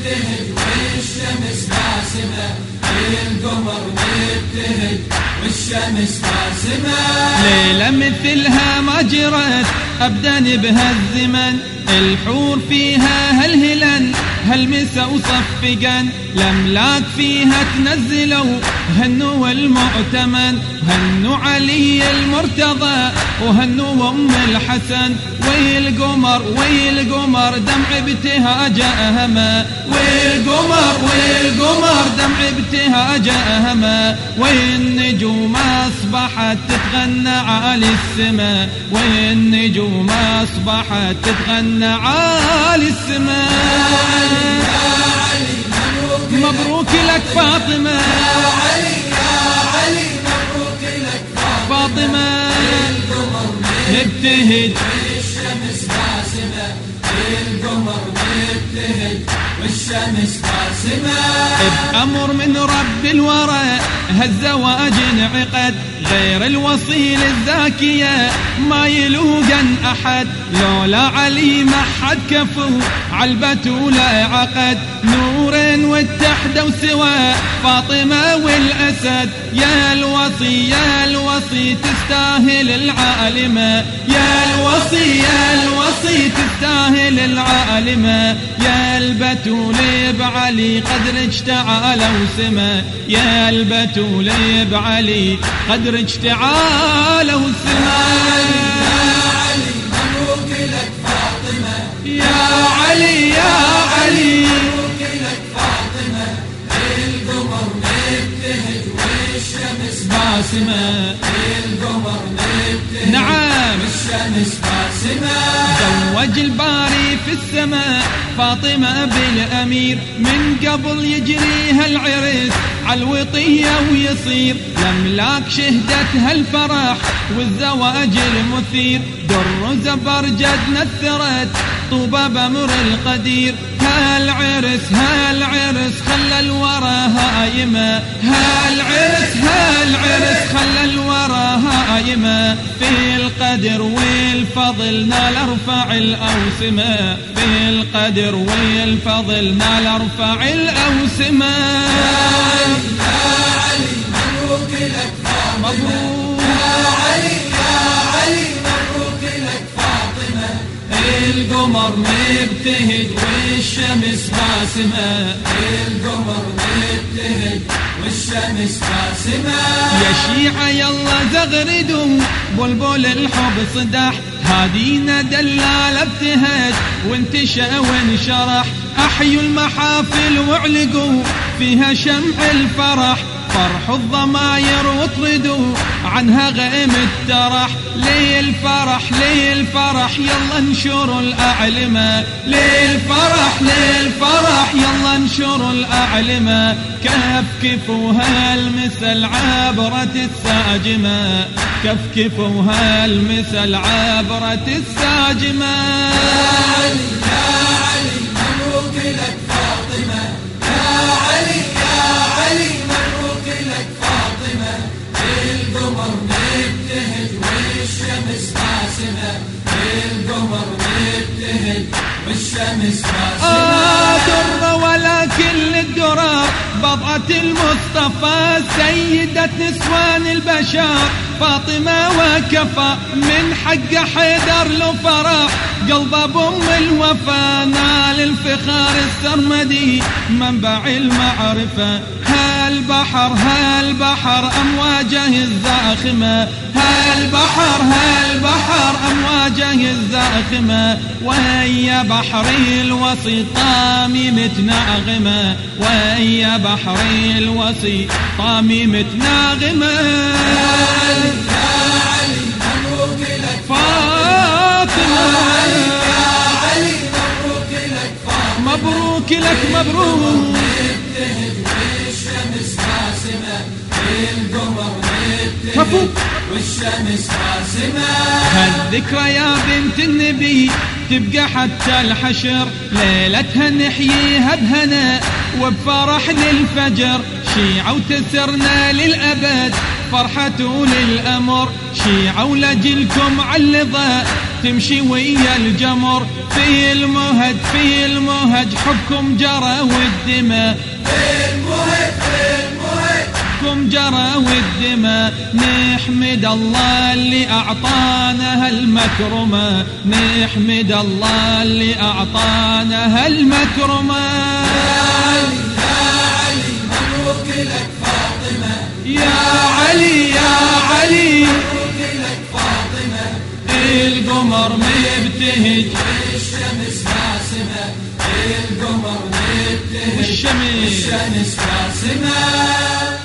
نبتهج والشمس باسمة القمر نبتهج والشمس باسمة ليلة مثلها ما جرت أبدا بهالزمن الحور فيها هلهلن هالمسا وصفقا الأملاك فيها تنزلوا هنوا المؤتمن هنوا علي المرتضى وهنوا أم الحسن. ويل قمر ويل قمر دمع ابتهاج أهما ويل قمر ويل قمر دمع ابتهاج أهما والنجوم أصبحت تتغنى عالي السماء والنجوم أصبحت تتغنى عالي السماء ابتهج والشمس باسمة القمر مبتهج والشمس باسمة بأمر من رب الورى هالزواج انعقد غير الوصيل الزاكية ما يلوقن أحد. لولا علي ما حد كفو عالبتول عقد. نورين واتحدوا سوا فاطمة والأسد. يا الوصي يا الوصي تستاهل العالمة يا الوصي يا الوصي تستاهل العالمة يا البتول بعلي قدرك تعالوا سما يا البتول بعلي قدرك تعالوا سما والشمس باسمة القمر نعم. والشمس باسمة زوج الباري في السماء فاطمة بالأمير من قبل يجريها العرس عالوطية ويصير الأملاك شهدت هالفرح والزواج المثير. در زبرجد نثرت طوبى بأمر القدير. هالعرس هالعرس خلى الورى هايمة هالعرس هالعرس خلى الورى هايمة في القدر والفضل نال أرفع الأوسمة. في القدر والفضل نال أرفع الأوسمة. القمر مبتهج والشمس باسمة. القمر مبتهج والشمس باسمة. يا شيعة يلا زغردوا. بلبل الحب صدح هادينا دلال ابتهج. وانتشى وانشرح. أحيوا المحافل واعلقوا. فيها شمع الفرح. فرح الضماير واطردوا عنها غيم الترح ليل فرح ليل فرح يلا انشروا الأعلمة. ليل فرح ليل فرح يلا انشروا الأعلمة. كف كفوها المثل عبرة الساجمة. كف كفوها المثل عبرة الساجمة. والشمس باسمة القمر مبتهج والشمس باسمة. آه در ولكن للدرار بضعة المصطفى سيدة نسوان البشر. فاطمة وكفى من حق حيدر له فرح. قلب ام الوفا نال الفخار السرمدي. منبع المعرفة هالبحر هالبحر أمواجه الزاخمة. هالبحر هالبحر أمواجه الزاخمة. وهي بحري الوصي طامي متناغمة. وهي بحري الوصي طامي متناغمة. والشمس باسمة هالذكرى يا بنت النبي تبقى حتى الحشر. ليلتها نحييها بهنا وبفرح للفجر. شيعة وتسرنا للأبد فرحة للأمر. شيعة ولجلكم علضة تمشي ويا الجمر. في المهد في المهج حبكم جرى والدماء. عندكم جرى والدماء نحمد الله اللي أعطانا هالمكرمة نحمد الله اللي أعطانا هالمكرمة يا علي يا علي القمر مبتهج. الشمس باسمة. القمر مبتهج الشمس باسمة.